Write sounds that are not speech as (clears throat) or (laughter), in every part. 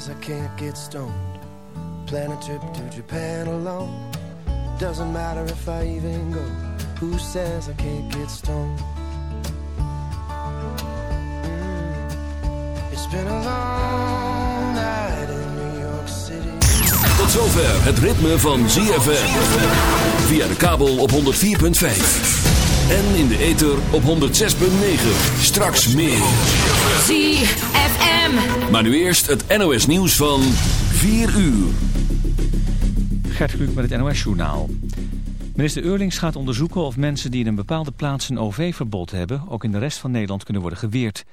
Says I can't get stoned? Plan a trip to Japan alone. Doesn't matter if I even go. Who says I can't get stoned? Mm. It's been a long night in New York City. Tot zover het ritme van ZFM. Via de kabel op 104.5. En in de ether op 106.9. Straks meer. ZFM. Maar nu eerst het NOS nieuws van 4 uur. Gert Kluk met het NOS-journaal. Minister Eurlings gaat onderzoeken of mensen die in een bepaalde plaats een OV-verbod hebben... ook in de rest van Nederland kunnen worden geweerd.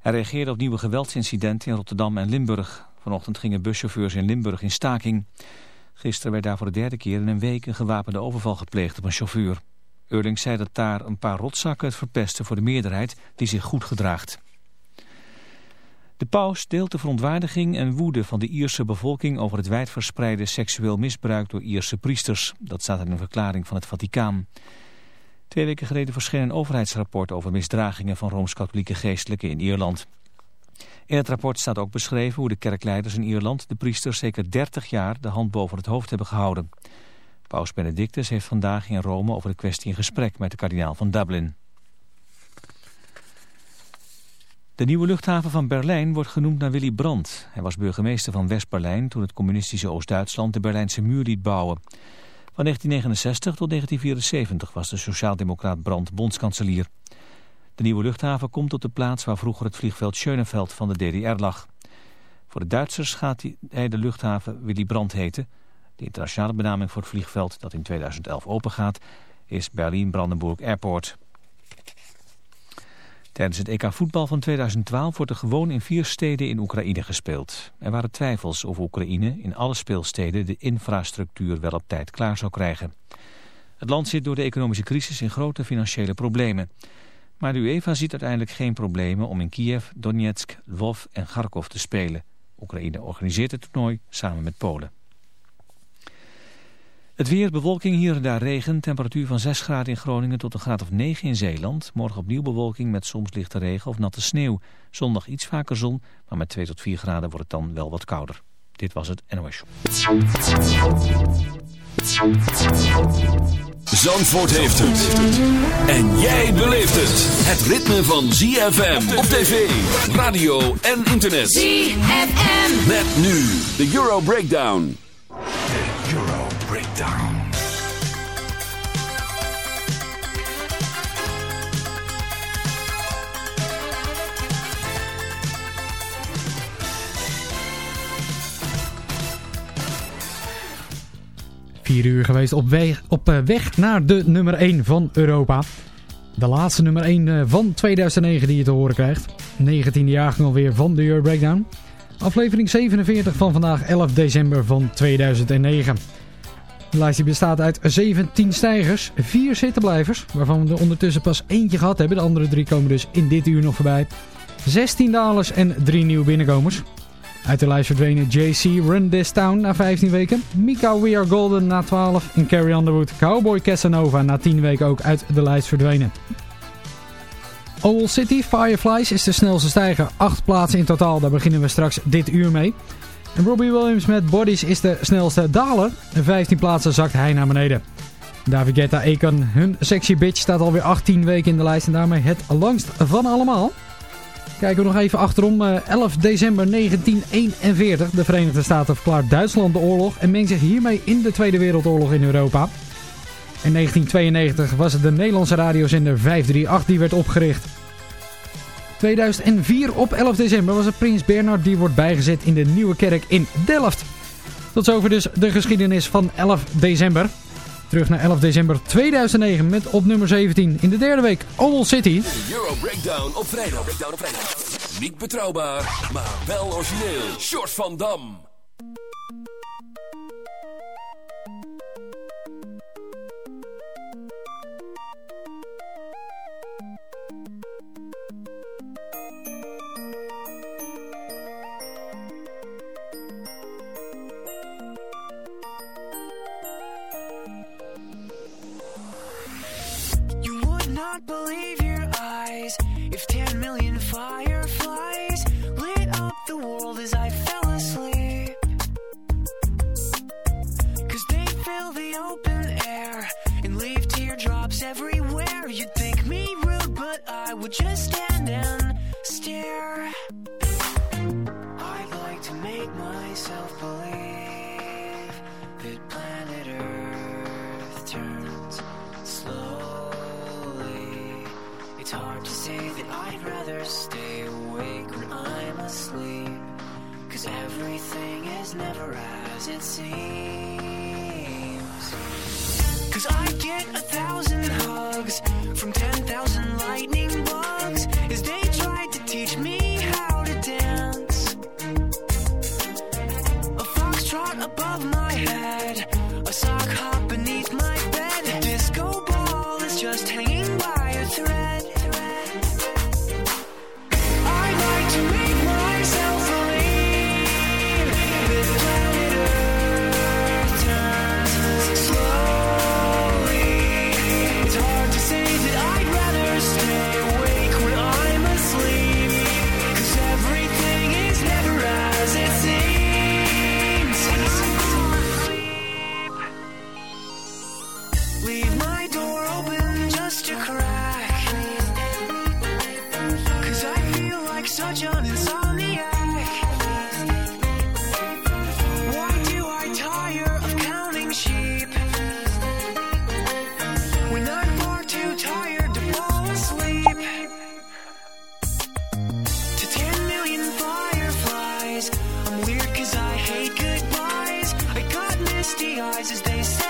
Hij reageerde op nieuwe geweldsincidenten in Rotterdam en Limburg. Vanochtend gingen buschauffeurs in Limburg in staking. Gisteren werd daar voor de derde keer in een week een gewapende overval gepleegd op een chauffeur. Eurlings zei dat daar een paar rotzakken het verpesten voor de meerderheid die zich goed gedraagt. De paus deelt de verontwaardiging en woede van de Ierse bevolking over het wijdverspreide seksueel misbruik door Ierse priesters. Dat staat in een verklaring van het Vaticaan. Twee weken geleden verscheen een overheidsrapport over misdragingen van Rooms-Katholieke geestelijken in Ierland. In het rapport staat ook beschreven hoe de kerkleiders in Ierland de priesters zeker 30 jaar de hand boven het hoofd hebben gehouden. Paus Benedictus heeft vandaag in Rome over de kwestie in gesprek met de kardinaal van Dublin. De nieuwe luchthaven van Berlijn wordt genoemd naar Willy Brandt. Hij was burgemeester van West-Berlijn toen het communistische Oost-Duitsland de Berlijnse muur liet bouwen. Van 1969 tot 1974 was de sociaaldemocraat Brandt bondskanselier. De nieuwe luchthaven komt op de plaats waar vroeger het vliegveld Schönefeld van de DDR lag. Voor de Duitsers gaat hij de luchthaven Willy Brandt heten. De internationale benaming voor het vliegveld dat in 2011 opengaat is Berlin-Brandenburg Airport. Tijdens het EK voetbal van 2012 wordt er gewoon in vier steden in Oekraïne gespeeld. Er waren twijfels of Oekraïne in alle speelsteden de infrastructuur wel op tijd klaar zou krijgen. Het land zit door de economische crisis in grote financiële problemen. Maar de UEFA ziet uiteindelijk geen problemen om in Kiev, Donetsk, Lvov en Kharkov te spelen. Oekraïne organiseert het toernooi samen met Polen. Het weer, bewolking, hier en daar regen. Temperatuur van 6 graden in Groningen tot een graad of 9 in Zeeland. Morgen opnieuw bewolking met soms lichte regen of natte sneeuw. Zondag iets vaker zon, maar met 2 tot 4 graden wordt het dan wel wat kouder. Dit was het NOS Show. Zandvoort heeft het. En jij beleeft het. Het ritme van ZFM op tv, radio en internet. ZFM. Met nu de Euro Breakdown. Breakdown. Vier uur geweest op weg, op eh, weg naar de nummer 1 van Europa. De laatste nummer 1 eh, van 2009 die je te horen krijgt. 19e jaargang alweer van de Euro Breakdown. Aflevering 47 van vandaag 11 december van 2009. De lijst bestaat uit 17 stijgers, 4 zittenblijvers, waarvan we er ondertussen pas eentje gehad hebben. De andere drie komen dus in dit uur nog voorbij. 16 dalers en 3 nieuwe binnenkomers. Uit de lijst verdwenen JC Run This Town na 15 weken. Mika We Are Golden na 12. En Carrie Underwood Cowboy Casanova na 10 weken ook uit de lijst verdwenen. Owl City Fireflies is de snelste stijger. 8 plaatsen in totaal, daar beginnen we straks dit uur mee. Robbie Williams met Bodies is de snelste daler. 15 plaatsen zakt hij naar beneden. David Guetta Econ, hun sexy bitch, staat alweer 18 weken in de lijst en daarmee het langst van allemaal. Kijken we nog even achterom. 11 december 1941. De Verenigde Staten verklaart Duitsland de oorlog en mengt zich hiermee in de Tweede Wereldoorlog in Europa. In 1992 was het de Nederlandse radiozender 538 die werd opgericht. 2004 op 11 december was het Prins Bernard die wordt bijgezet in de Nieuwe Kerk in Delft. Tot zover dus de geschiedenis van 11 december. Terug naar 11 december 2009 met op nummer 17 in de derde week Owl City. Euro Breakdown op vrijdag. Breakdown. Niet betrouwbaar, maar wel origineel. Short van Dam. Believe eyes as they say.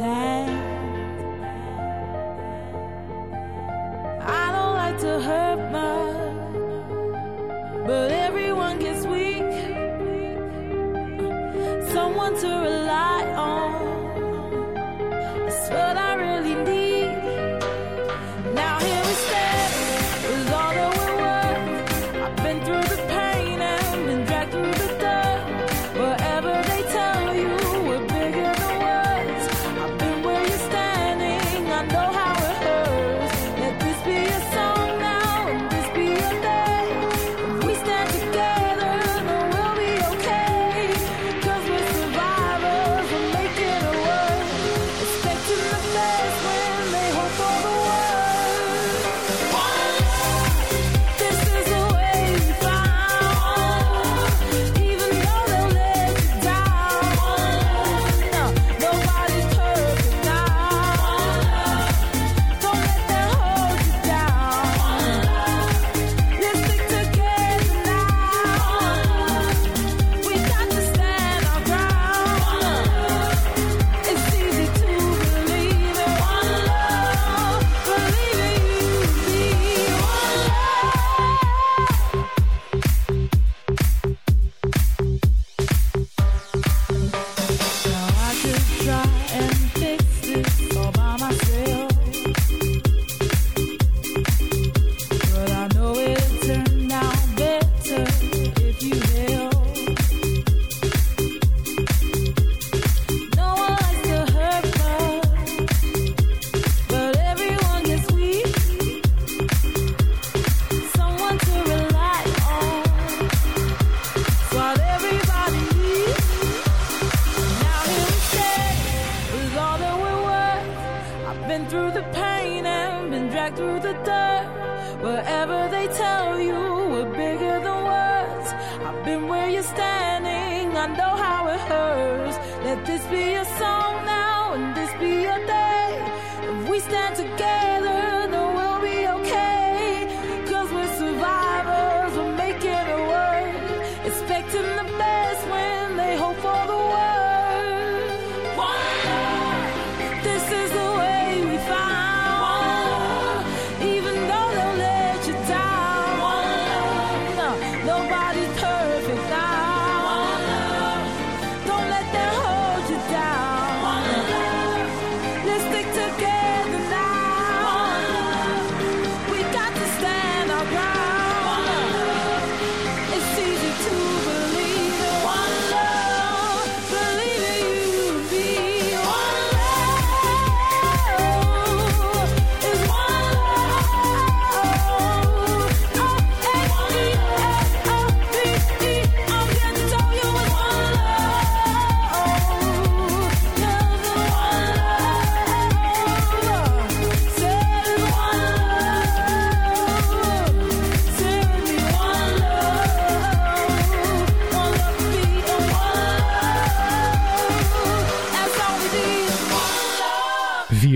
I don't like to hurt my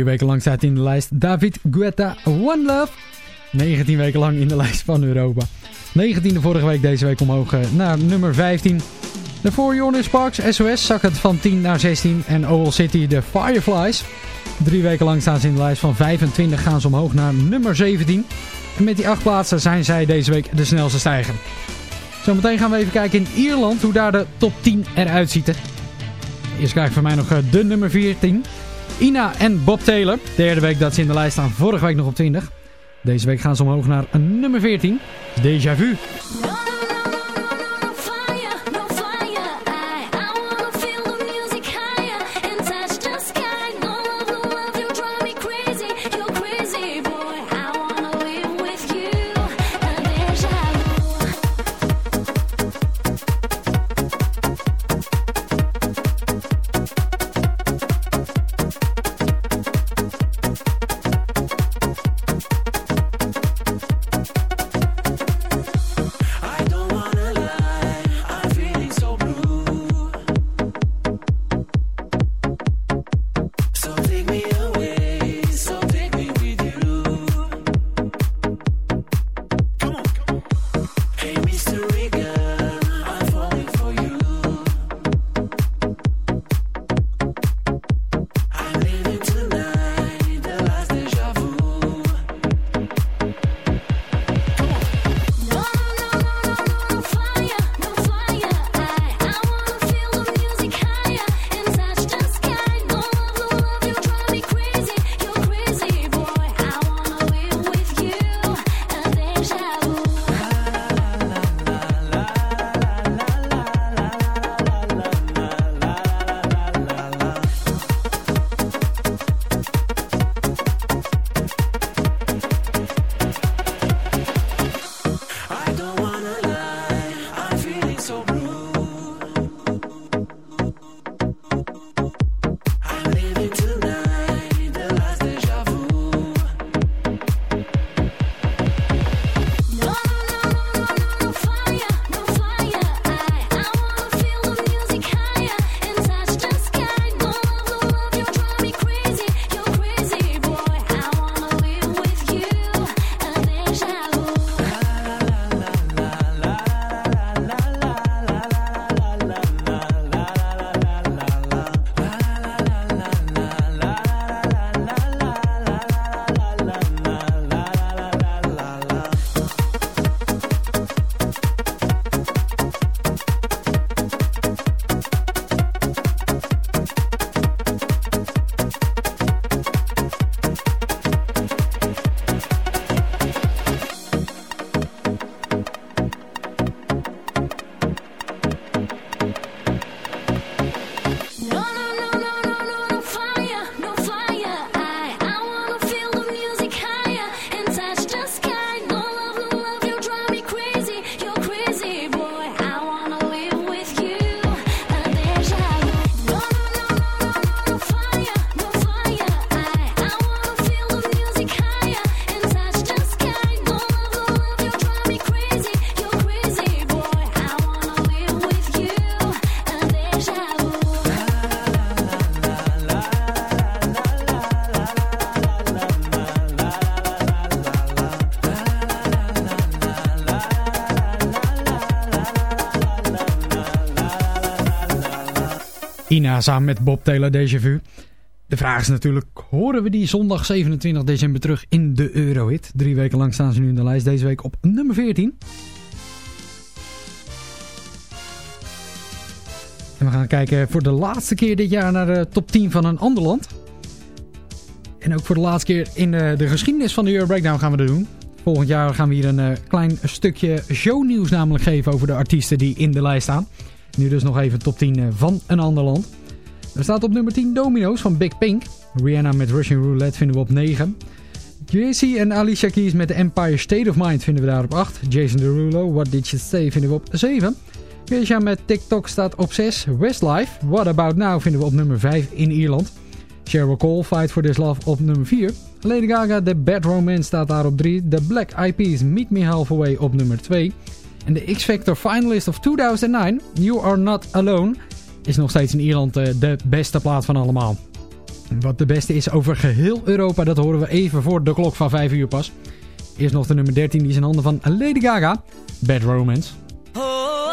vier weken lang staat hij in de lijst. David Guetta, One Love. 19 weken lang in de lijst van Europa. 19e vorige week, deze week omhoog eh, naar nummer 15. Daarvoor Jonas Sparks, SOS, zakken het van 10 naar 16. En Owl City, de Fireflies. Drie weken lang staan ze in de lijst van 25, gaan ze omhoog naar nummer 17. En met die acht plaatsen zijn zij deze week de snelste stijger. Zometeen gaan we even kijken in Ierland hoe daar de top 10 eruit ziet. Eerst krijg ik van mij nog eh, de nummer 14. Ina en Bob Taylor. Derde week dat ze in de lijst staan. Vorige week nog op 20. Deze week gaan ze omhoog naar nummer 14. Déjà vu. Ina samen met Bob Taylor Déjà Vu. De vraag is natuurlijk, horen we die zondag 27 december terug in de Eurohit? Drie weken lang staan ze nu in de lijst. Deze week op nummer 14. En we gaan kijken voor de laatste keer dit jaar naar de top 10 van een ander land. En ook voor de laatste keer in de, de geschiedenis van de Euro Breakdown gaan we dat doen. Volgend jaar gaan we hier een uh, klein stukje shownieuws namelijk geven over de artiesten die in de lijst staan. Nu dus nog even top 10 uh, van een ander land. Er staat op nummer 10 Domino's van Big Pink. Rihanna met Russian Roulette vinden we op 9. JC en Alicia Keys met The Empire State of Mind vinden we daar op 8. Jason Derulo, What Did You Say vinden we op 7. Kesha met TikTok staat op 6. Westlife, What About Now vinden we op nummer 5 in Ierland. Sheryl Cole, Fight For This Love op nummer 4. Lady Gaga, The Bad Romance staat daar op 3. The Black Eyed Peas, Meet Me Halfway op nummer 2. En de X-Factor Finalist of 2009, You Are Not Alone, is nog steeds in Ierland de beste plaat van allemaal. Wat de beste is over geheel Europa, dat horen we even voor de klok van 5 uur pas. Eerst nog de nummer 13, die is in handen van Lady Gaga, Bad Romance. Romance,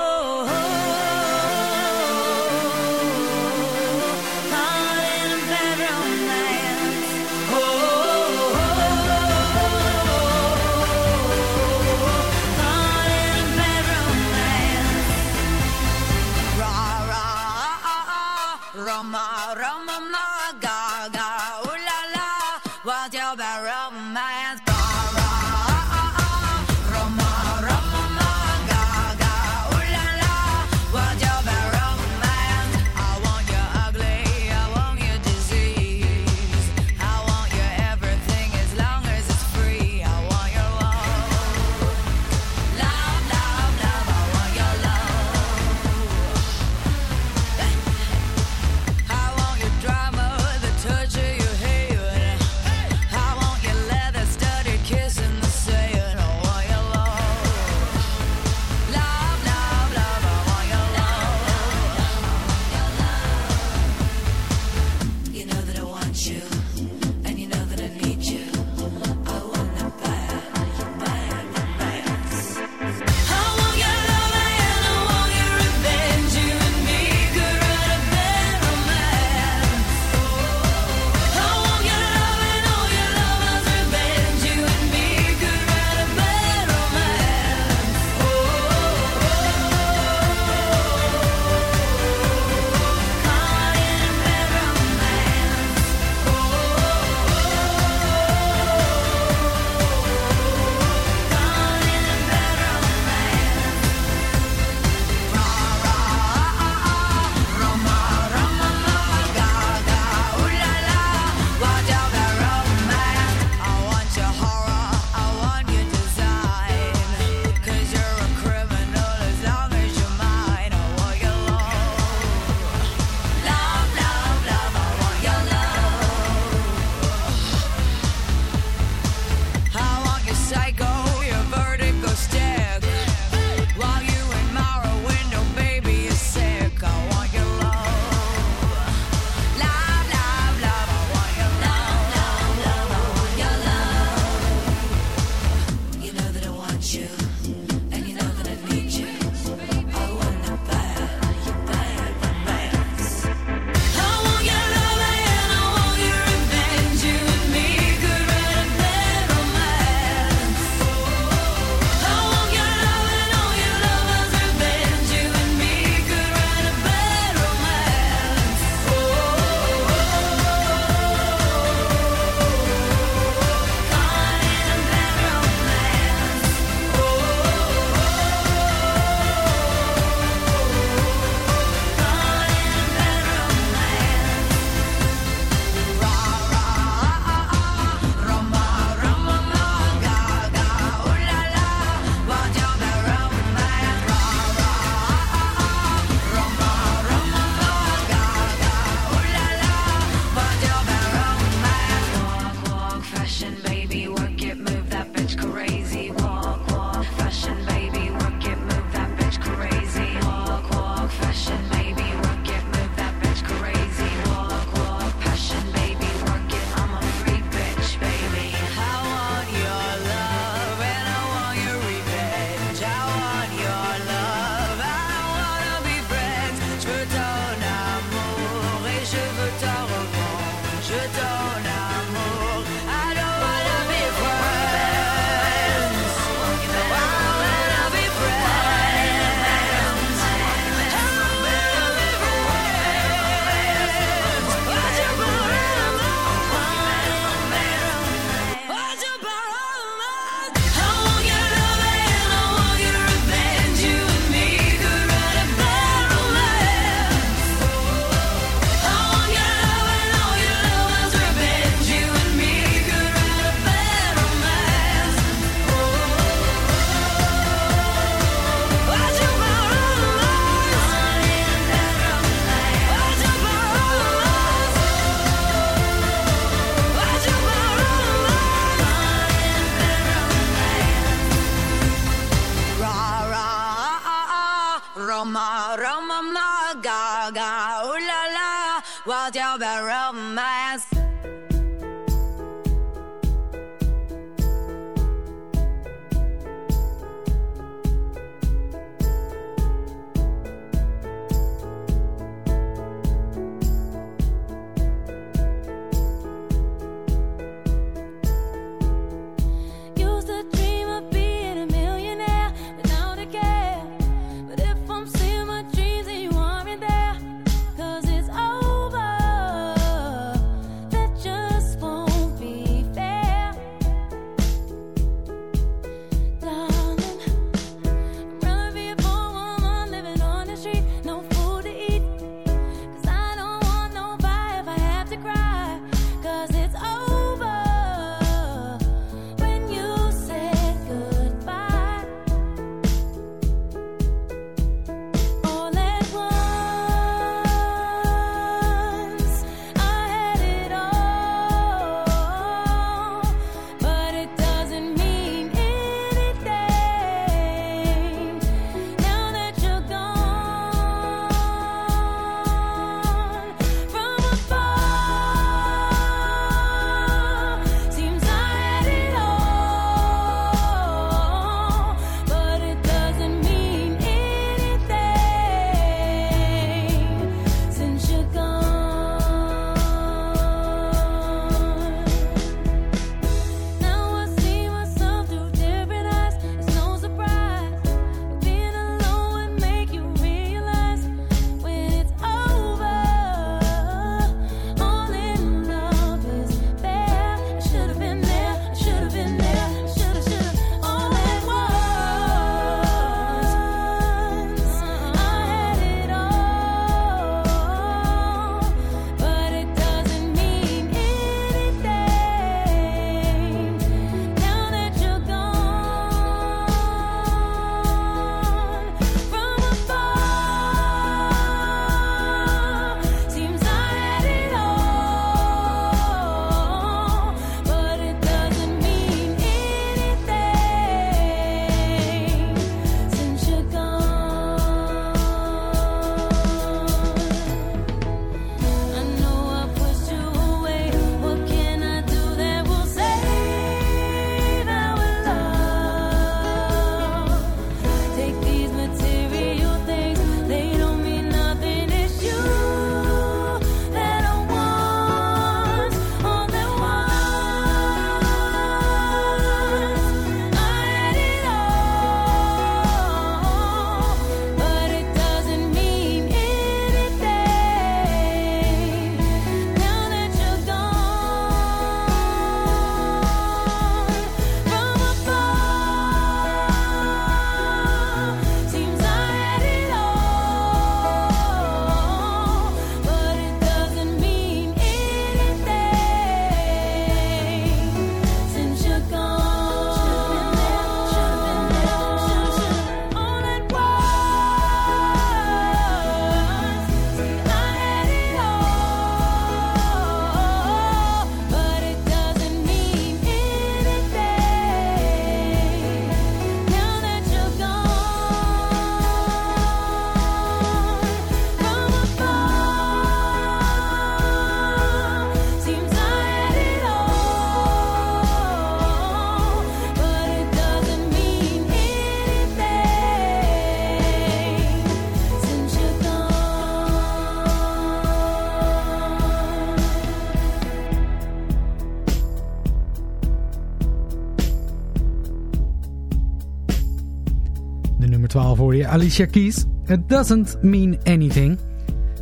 je Alicia Keys. It doesn't mean anything.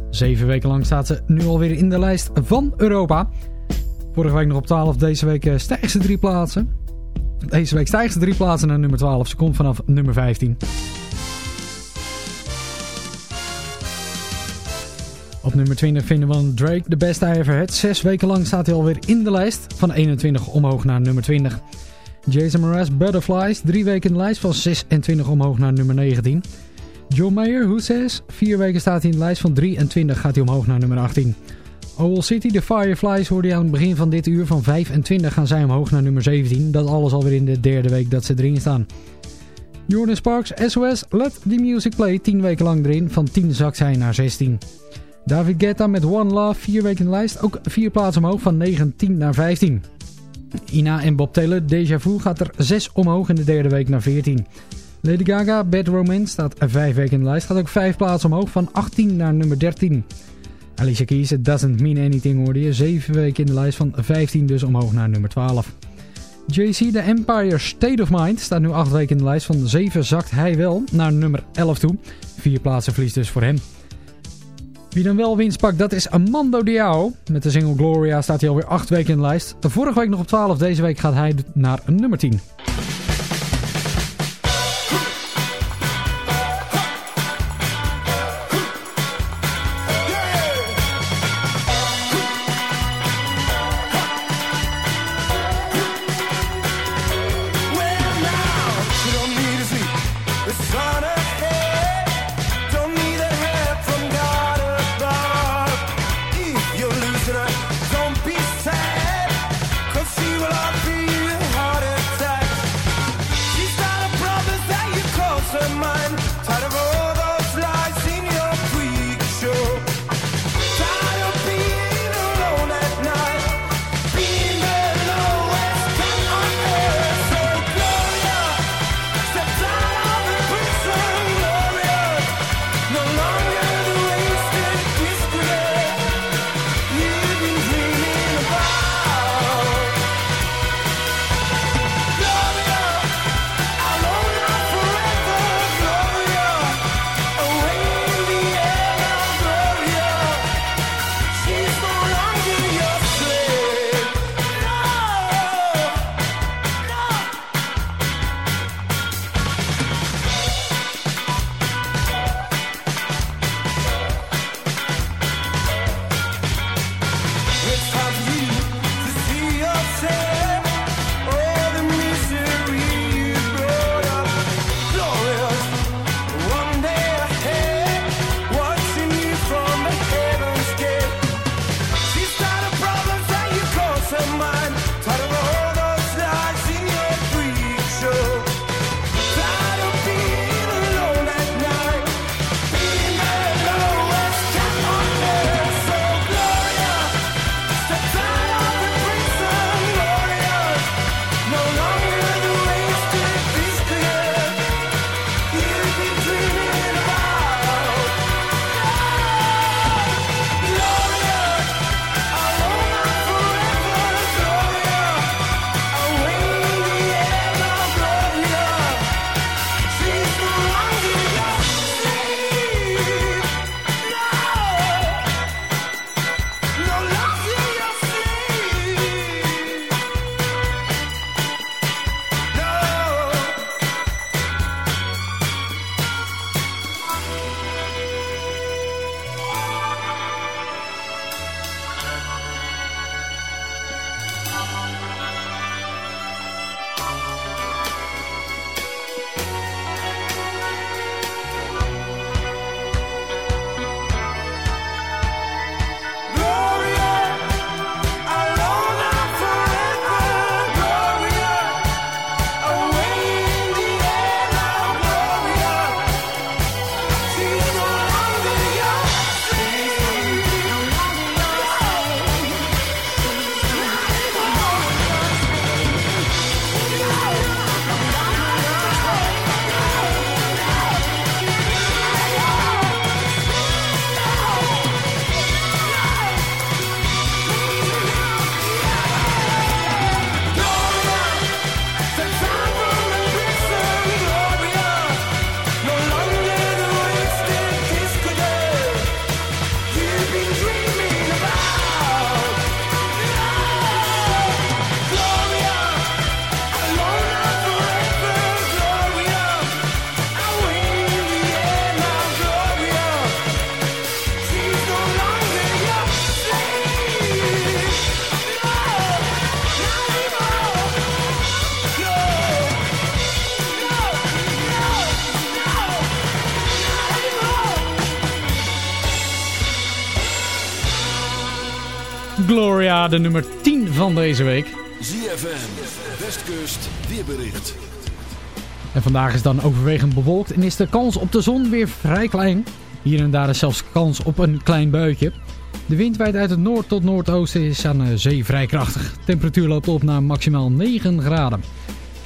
Zeven weken lang staat ze nu alweer in de lijst van Europa. Vorige week nog op 12, deze week eh, stijgt ze drie plaatsen. Deze week stijgt ze drie plaatsen naar nummer 12. Ze komt vanaf nummer 15. Op nummer 20 vinden we Drake, The Best I Ever Had. Zes weken lang staat hij alweer in de lijst. Van 21 omhoog naar nummer 20. Jason Mraz, Butterflies, 3 weken in de lijst van 26 omhoog naar nummer 19. John Mayer, Who Says, 4 weken staat hij in de lijst van 23 gaat hij omhoog naar nummer 18. Owl City, The Fireflies hoorde je aan het begin van dit uur van 25 gaan zij omhoog naar nummer 17. Dat alles alweer in de derde week dat ze erin staan. Jordan Sparks, SOS, Let The Music Play, 10 weken lang erin. Van 10 zakt zij naar 16. David Guetta met One Love, 4 weken in de lijst. Ook 4 plaatsen omhoog, van 19 naar 15. Ina en Bob Taylor, Deja Vu gaat er 6 omhoog in de derde week naar 14. Lady Gaga, Bad Romance staat 5 weken in de lijst. Gaat ook 5 plaatsen omhoog van 18 naar nummer 13. Alicia Keys, It Doesn't Mean Anything hoorde je. 7 weken in de lijst van 15 dus omhoog naar nummer 12. JC, The Empire State of Mind staat nu 8 weken in de lijst. Van 7 zakt hij wel naar nummer 11 toe. 4 plaatsen verlies dus voor hem. Wie dan wel winst pakt, dat is Amando Diao. Met de single Gloria staat hij alweer 8 weken in de lijst. Vorige week nog op 12, deze week gaat hij naar nummer 10. de nummer 10 van deze week. ZFM, Westkust, weerbericht. En vandaag is dan overwegend bewolkt en is de kans op de zon weer vrij klein. Hier en daar is zelfs kans op een klein buitje. De wind waait uit het noord tot noordoosten is aan de zee vrij krachtig. Temperatuur loopt op naar maximaal 9 graden.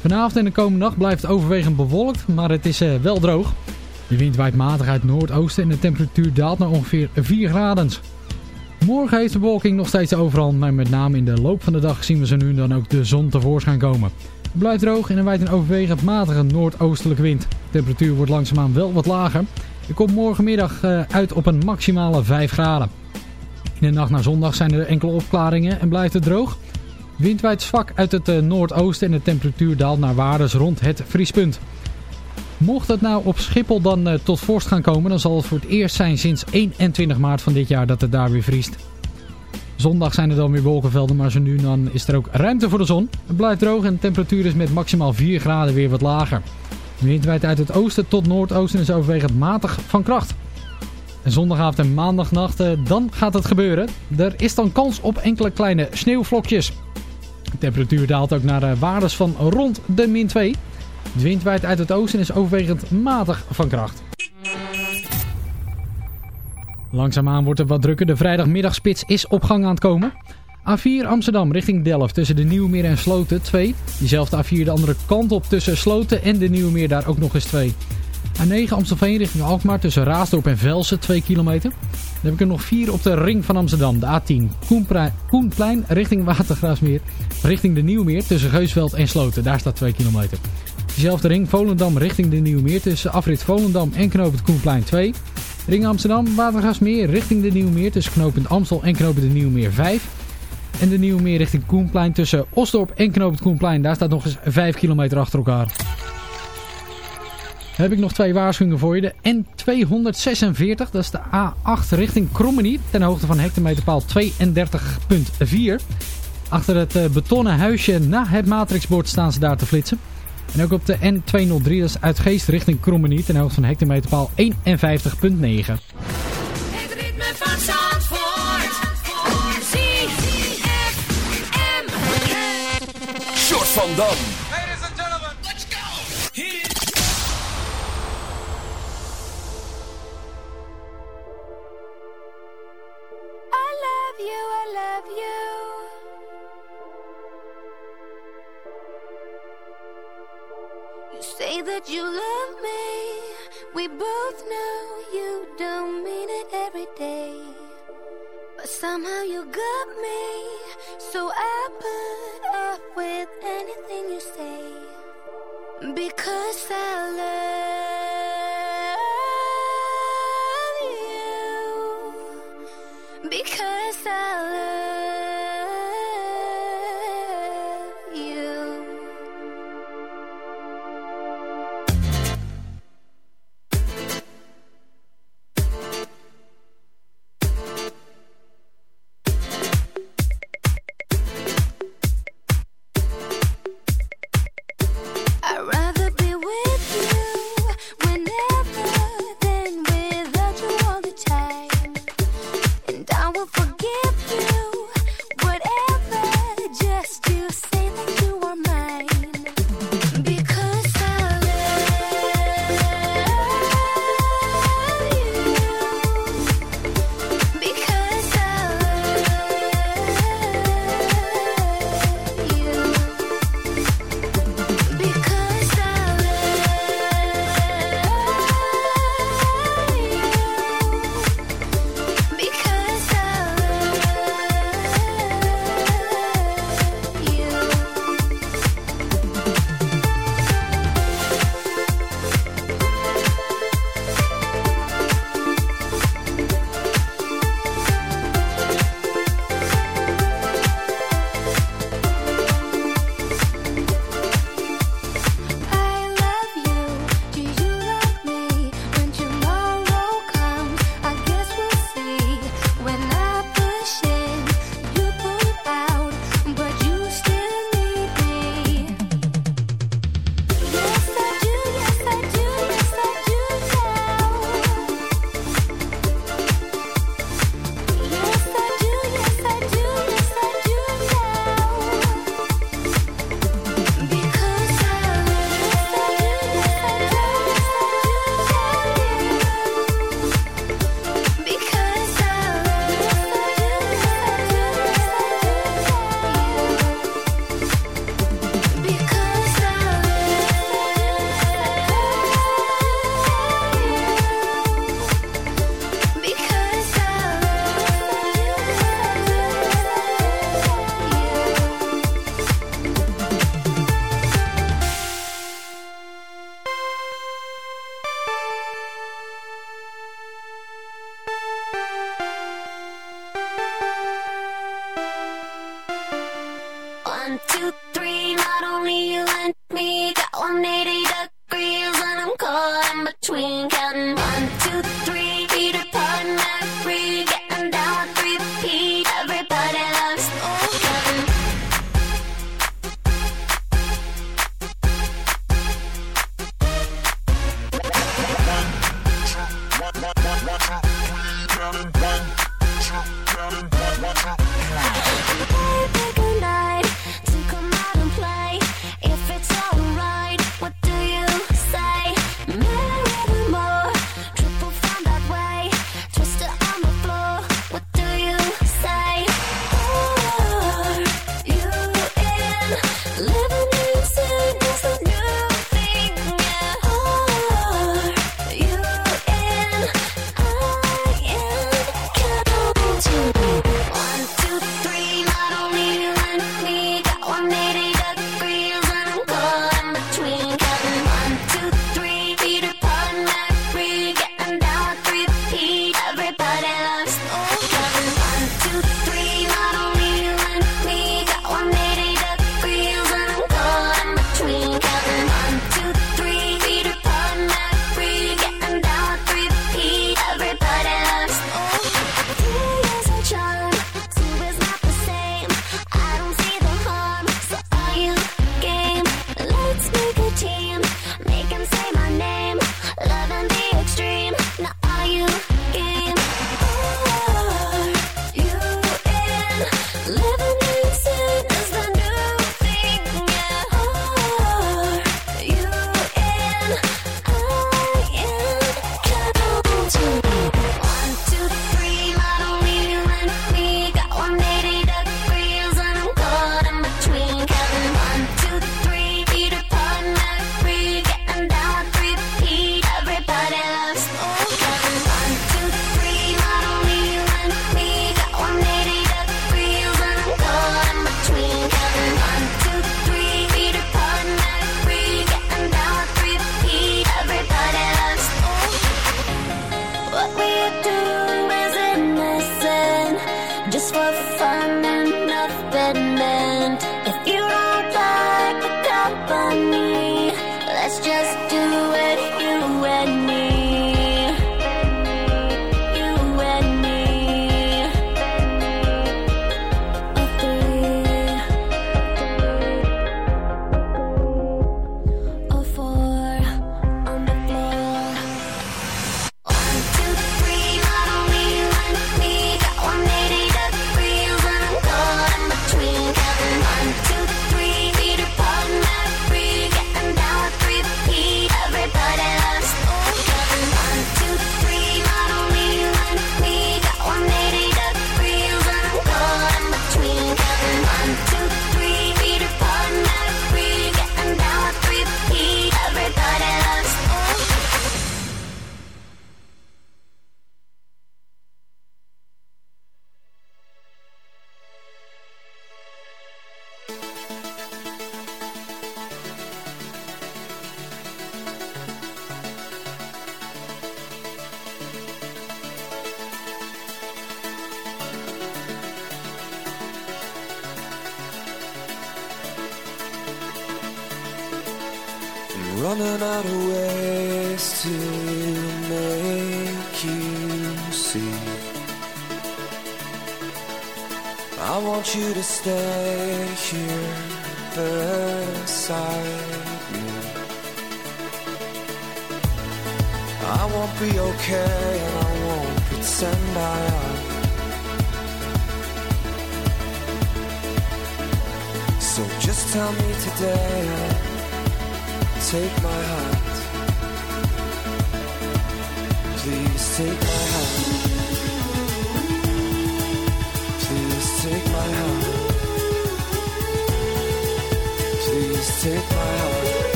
Vanavond en de komende nacht blijft overwegend bewolkt, maar het is eh, wel droog. De wind waait matig uit noordoosten en de temperatuur daalt naar ongeveer 4 graden. Morgen heeft de bewolking nog steeds overal, maar met name in de loop van de dag zien we zo nu dan ook de zon tevoorschijn komen. Het blijft droog en er waait een overwegend matige noordoostelijke wind. De temperatuur wordt langzaamaan wel wat lager. Het komt morgenmiddag eh, uit op een maximale 5 graden. In de nacht naar zondag zijn er enkele opklaringen en blijft het droog. Wind waait zwak uit het eh, noordoosten en de temperatuur daalt naar waardes rond het vriespunt. Mocht het nou op Schiphol dan eh, tot vorst gaan komen, dan zal het voor het eerst zijn sinds 21 maart van dit jaar dat het daar weer vriest. Zondag zijn er dan weer wolkenvelden, maar zo nu dan is er ook ruimte voor de zon. Het blijft droog en de temperatuur is met maximaal 4 graden weer wat lager. De wind waait uit het oosten tot noordoosten en is overwegend matig van kracht. En zondagavond en maandagnacht, eh, dan gaat het gebeuren. Er is dan kans op enkele kleine sneeuwvlokjes. De temperatuur daalt ook naar eh, waardes van rond de min 2. De wind waait uit het oosten en is overwegend matig van kracht. Langzaamaan wordt het wat drukker. De vrijdagmiddagspits is op gang aan het komen. A4 Amsterdam richting Delft tussen de Nieuwmeer en Sloten 2. Diezelfde A4 de andere kant op tussen Sloten en de Nieuwmeer daar ook nog eens 2. A9 Amstelveen richting Alkmaar tussen Raasdorp en Velsen 2 kilometer. Dan heb ik er nog 4 op de ring van Amsterdam. De A10 Koenplein, richting Watergraafsmeer. Richting de Nieuwmeer tussen Geusveld en Sloten. Daar staat 2 kilometer. Diezelfde ring Volendam richting de Nieuwmeer tussen afrit Volendam en knooppunt Koenplein 2. Ring Amsterdam Watergraafsmeer richting de Nieuwmeer tussen knooppunt Amstel en knooppunt de Nieuwmeer 5. En de Nieuwmeer richting Koenplein tussen Osdorp en knooppunt Koenplein. Daar staat nog eens 5 kilometer achter elkaar. Heb ik nog twee waarschuwingen voor je. De N246, dat is de A8 richting Krommenie. Ten hoogte van hectometerpaal 32.4. Achter het eh, betonnen huisje na het matrixbord staan ze daar te flitsen. En ook op de N203, dat is uit Geest richting Krommenie. Ten hoogte van hectometerpaal 51.9. Het ritme van Zandvoort. ZFM. Short van Dam. Ladies and gentlemen, let's go! I love you, I love you. You say that you love me. We both know you don't mean it every day. But somehow you got me. So I put up with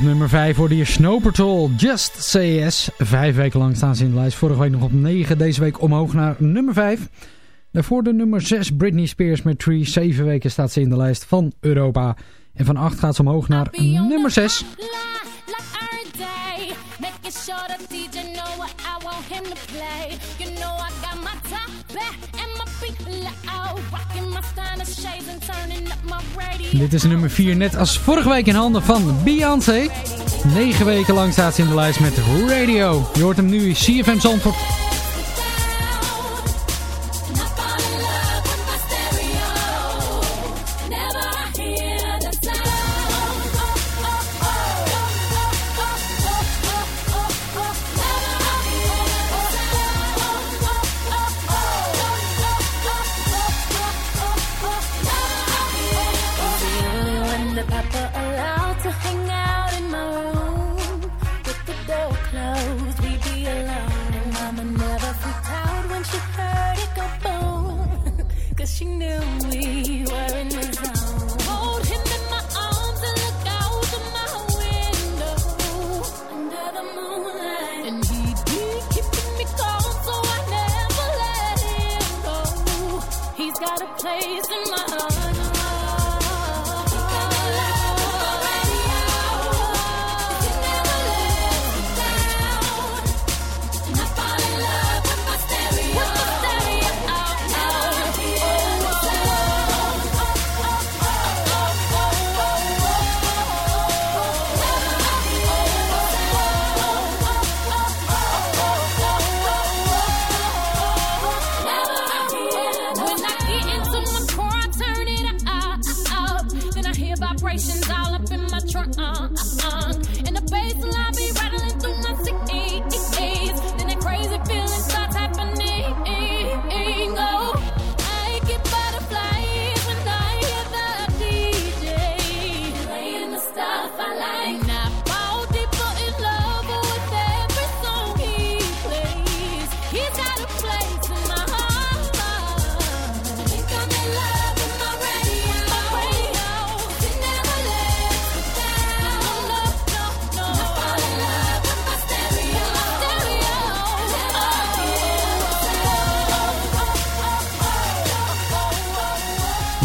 Op nummer 5 voor de Snow Patrol, Just CS. Vijf weken lang staan ze in de lijst. Vorige week nog op 9, deze week omhoog naar nummer 5. Daarvoor de nummer 6, Britney Spears met Tree. Zeven weken staat ze in de lijst van Europa. En van 8 gaat ze omhoog naar nummer 6. Sure dit is nummer 4, net als vorige week in handen van Beyoncé. 9 weken lang staat ze in de lijst met Radio. Je hoort hem nu in CFM Zandvoort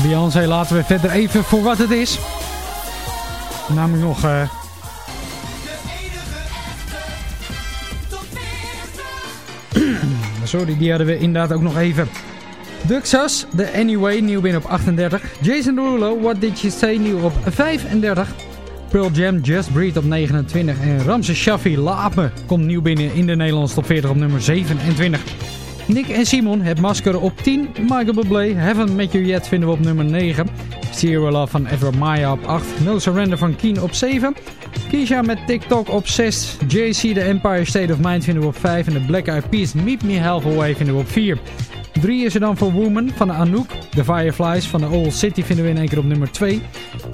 Beyoncé laten we verder even voor wat het is. Namelijk nog... eh, (clears throat) Sorry, die hadden we inderdaad ook nog even. Duxas, The Anyway, nieuw binnen op 38. Jason Derulo, What Did You Say, nieuw op 35. Pearl Jam, Just Breathe op 29. En Ramses Shaffi, Laat komt nieuw binnen in de Nederlandse top 40 op nummer 27. Nick en Simon, Het Masker op 10. Michael Bublé, Haven't Met You Yet vinden we op nummer 9. Zero Love van Edward Maya op 8. No Surrender van Keen op 7. Keisha met TikTok op 6. JC, The Empire State of Mind vinden we op 5. En de Black Eyed Peas, Meet Me Halfway vinden we op 4. 3 is er dan voor Woman van de Anouk. The Fireflies van de Old City vinden we in één keer op nummer 2.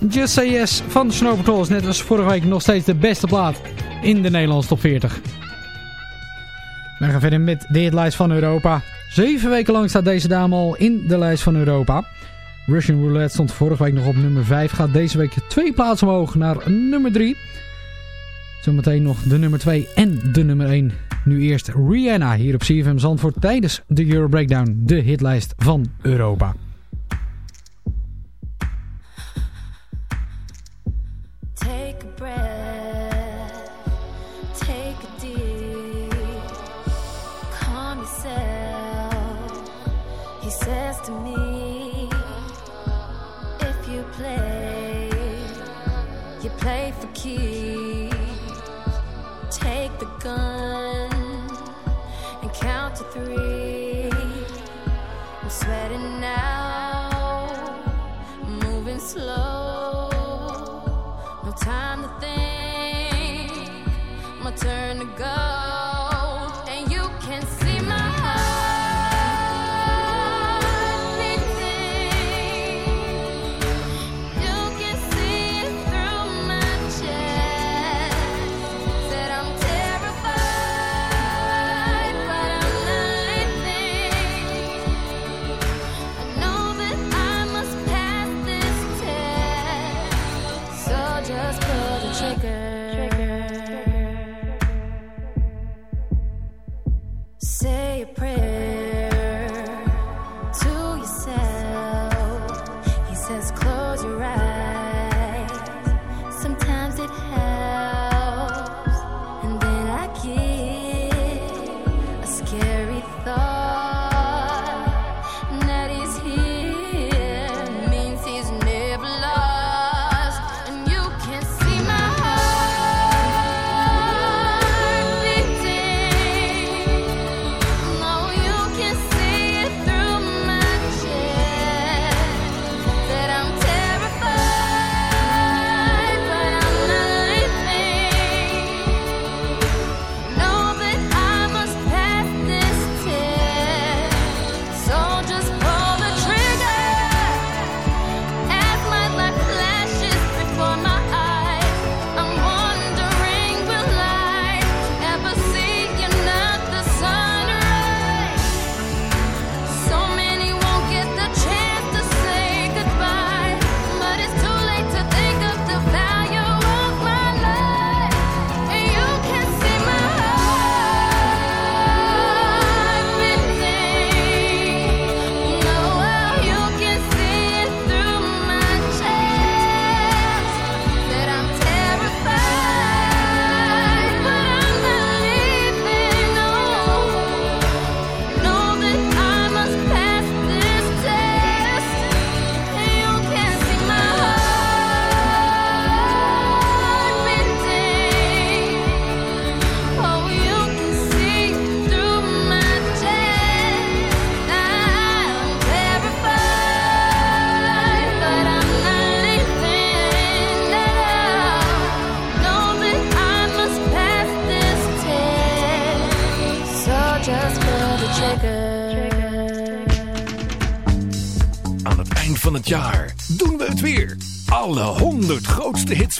Just Say van de Snow Patrol is net als vorige week nog steeds de beste plaat in de Nederlandse top 40. We gaan verder met de hitlijst van Europa. Zeven weken lang staat deze dame al in de lijst van Europa. Russian Roulette stond vorige week nog op nummer 5. Gaat deze week twee plaatsen omhoog naar nummer 3. Zometeen nog de nummer 2 en de nummer 1. Nu eerst Rihanna hier op CFM Zandvoort tijdens de Euro Breakdown. De hitlijst van Europa. Gun and count to three. I'm sweating now, I'm moving slow. No time to think, my turn to go.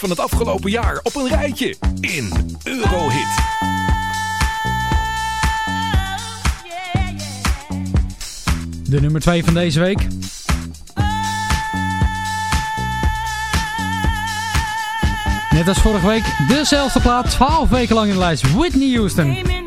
Van het afgelopen jaar op een rijtje in Eurohit. De nummer 2 van deze week. Net als vorige week, dezelfde plaat, 12 weken lang in de lijst. Whitney Houston.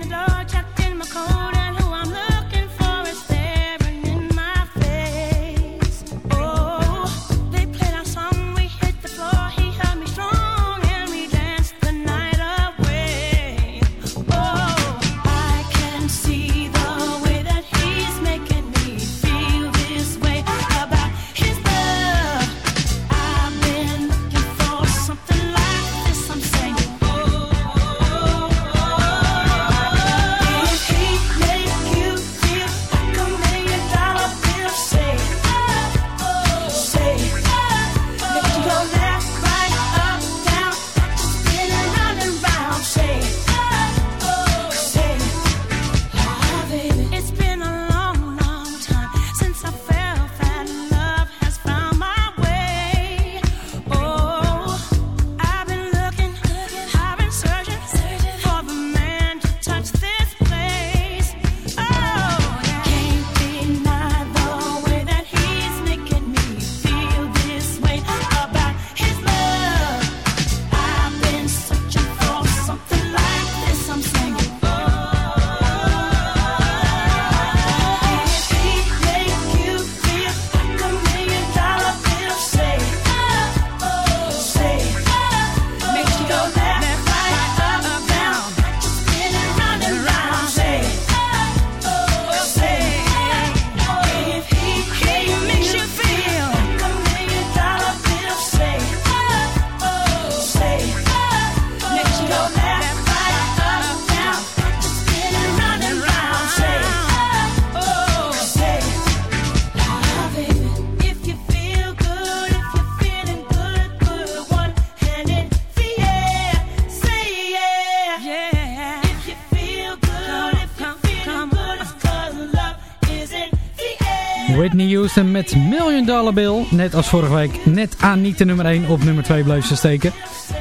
Met Million Dollar Bill. Net als vorige week, net aan niet de nummer 1 op nummer 2 bleef ze steken.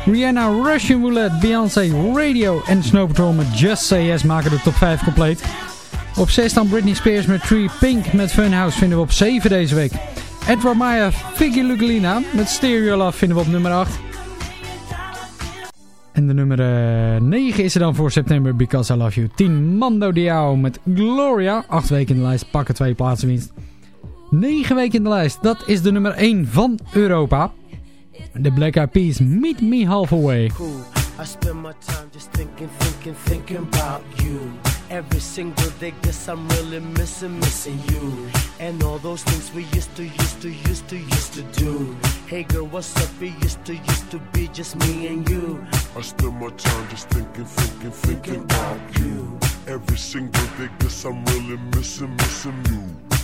Rihanna, Russian Roulette, Beyoncé, Radio en Snow Patrol met Just Say Yes maken de top 5 compleet. Op 6 dan Britney Spears met Tree Pink met Funhouse vinden we op 7 deze week. Edward Maya, Figgy Lugalina met Stereo Love vinden we op nummer 8. En de nummer eh, 9 is er dan voor september, Because I Love You. 10 Mando Diao met Gloria. 8 weken in de lijst, pakken 2 plaatsen winst. 9 weken in de lijst, dat is de nummer 1 van Europa. De Black Eyed Peas, Meet Me Halfway. cool. I spend my time just thinking, thinking, thinking about you. Every single day, guess I'm really missing, missing you. And all those things we used to, used to, used to, used to do. Hey girl, what's up? It used to, used to be just me and you. I spend my time just thinking, thinking, thinking about you. Every single day, guess I'm really missing, missing you.